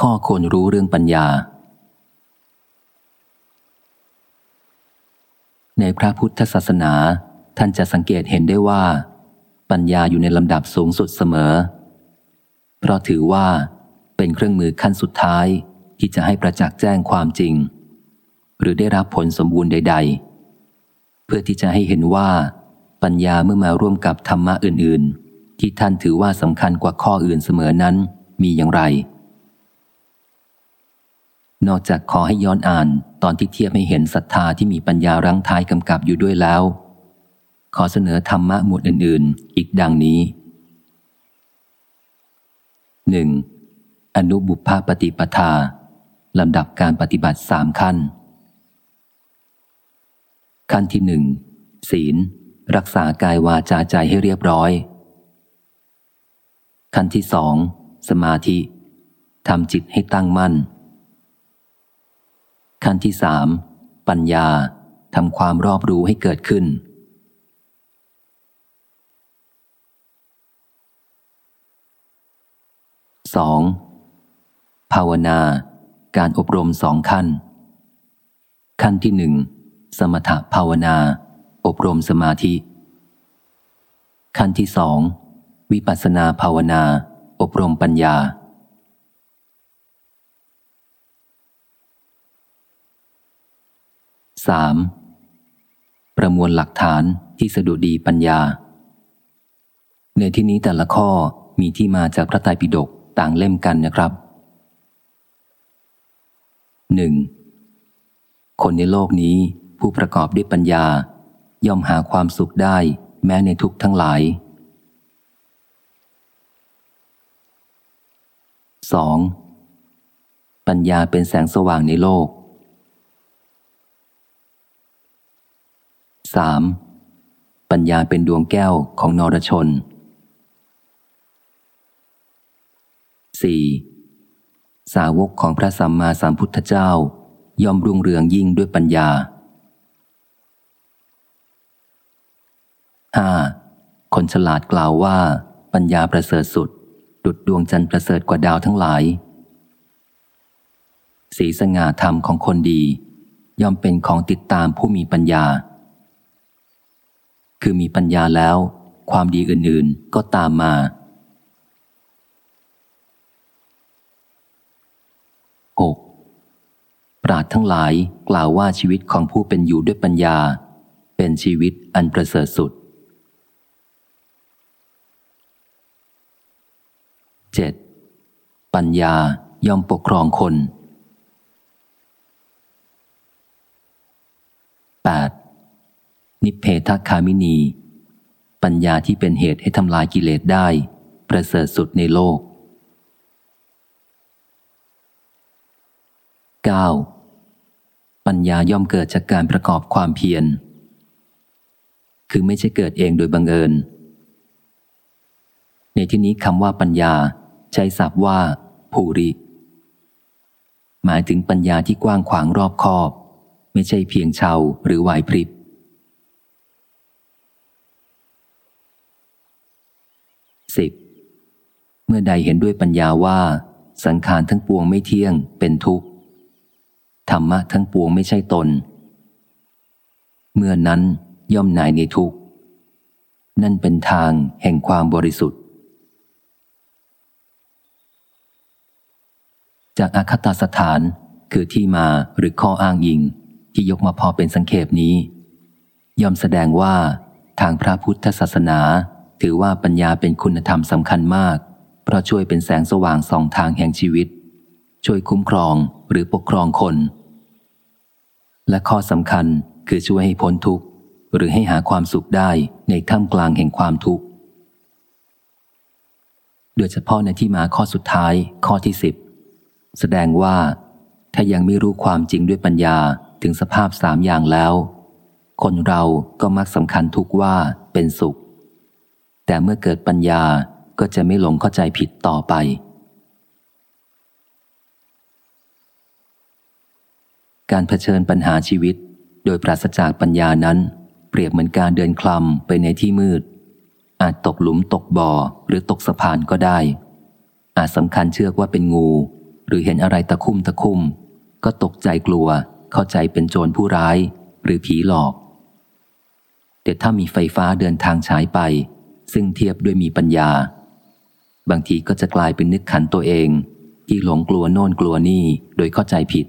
ข้อควรรู้เรื่องปัญญา ในพระพุทธศาสนา ท่านจะสังเกตเห็นได้ว่า ปัญญาอยู่ในลำดับสูงสุดเสมอ เพราะถือว่าเป็นเครื่องมือขั้นสุดท้ายที่จะให้ประจักษ์แจ้งความจริง หรือได้รับผลสมบูรณ์ใด ๆ เพื่อที่จะให้เห็นว่า ปัญญาเมื่อมาร่วมกับธรรมะอื่น ๆ ที่ท่านถือว่าสำคัญกว่าข้ออื่นเสมอนั้นมีอย่างไร นอกจากขอให้ย้อนอ่านตอนที่เทียบให้เห็นศรัทธาที่มีปัญญารั้งท้ายกำกับอยู่ด้วยแล้ว ขอเสนอธรรมะหมวดอื่น ๆ อีกดังนี้ 1. อนุบุพปฏิปทาลำดับการปฏิบัติสามขั้น ขั้นที่หนึ่งศีล รักษากายวาจาใจให้เรียบร้อย ขั้นที่สองสมาธิทำจิตให้ตั้งมั่น ขั้นที่สามปัญญาทำความรอบรู้ให้เกิดขึ้นสองภาวนา การอบรมสองขั้น ขั้นที่หนึ่งสมถภาวนา อบรมสมาธิ ขั้นที่สองวิปัสสนาภาวนา อบรมปัญญา 3. ประมวลหลักฐานที่สะดุดีปัญญา ในที่นี้แต่ละข้อมีที่มาจากพระไตรปิฎกต่างเล่มกันนะครับ 1. คนในโลกนี้ผู้ประกอบด้วยปัญญา ย่อมหาความสุขได้แม้ในทุกทั้งหลาย 2. ปัญญาเป็นแสงสว่างในโลก 3. ปัญญาเป็นดวงแก้วของนรชน 4. สาวกของพระสัมมาสัมพุทธเจ้า ยอมรุ่งเรืองยิ่งด้วยปัญญา 5. คนฉลาดกล่าวว่า ปัญญาประเสริฐสุด ดุดดวงจันทร์ประเสริฐกว่าดาวทั้งหลาย สีสง่าธรรมของคนดี ย่อมเป็นของติดตามผู้มีปัญญา คือมีปัญญาแล้ว ความดีอื่นๆก็ตามมา 6. ปราดทั้งหลายกล่าวว่าชีวิตของผู้เป็นอยู่ด้วยปัญญา เป็นชีวิตอันประเสริฐสุด 7. ปัญญาย่อมปกครองคน 8. นิเพทคามินี ปัญญาที่เป็นเหตุให้ทำลายกิเลสได้ ประเสริฐสุดในโลก 9. ปัญญาย่อมเกิดจากการประกอบความเพียร คือไม่ใช่เกิดเองโดยบังเอิญ ในที่นี้คำว่าปัญญาใช้ศัพท์ว่า ภูริ หมายถึงปัญญาที่กว้างขวางรอบคอบ ไม่ใช่เพียงเชาหรือไหวพริบ สิบเมื่อใดเห็นด้วยปัญญาว่า สังขารทั้งปวงไม่เที่ยงเป็นทุกข์ธรรมะทั้งปวงไม่ใช่ตน เมื่อนั้นย่อมหนายในทุกข์ นั่นเป็นทางแห่งความบริสุทธิ์ จากอาคตสถานคือที่มาหรือข้ออ้างอิงที่ยกมาพอเป็นสังเขปนี้ ย่อมแสดงว่าทางพระพุทธศาสนา ถือว่าปัญญาเป็นคุณธรรมสำคัญมาก เพราะช่วยเป็นแสงสว่างสองทางแห่งชีวิต ช่วยคุ้มครองหรือปกครองคน และข้อสำคัญคือช่วยให้พ้นทุกข์ หรือให้หาความสุขได้ในท่ามกลางแห่งความทุกข์ โดยเฉพาะในที่มาข้อสุดท้ายข้อที่สิบแสดงว่า ถ้ายังไม่รู้ความจริงด้วยปัญญาถึงสภาพสามอย่างแล้ว คนเราก็มักสำคัญทุกว่าเป็นสุข แต่เมื่อเกิดปัญญาก็จะไม่หลงเข้าใจผิดต่อไป การเผชิญปัญหาชีวิต โดยปราศจากปัญญานั้น เปรียบเหมือนการเดินคลำไปในที่มืด อาจตกหลุมตกบ่อหรือตกสะพานก็ได้ อาจสำคัญเชือกว่าเป็นงู หรือเห็นอะไรตะคุ่มตะคุ่ม ก็ตกใจกลัวเข้าใจเป็นโจรผู้ร้าย หรือผีหลอกแต่ถ้ามีไฟฟ้าเดินทางฉายไป ซึ่งเทียบด้วยมีปัญญา บางทีก็จะกลายเป็นนึกขันตัวเอง ที่หลงกลัวโน่นกลัวนี่โดยเข้าใจผิด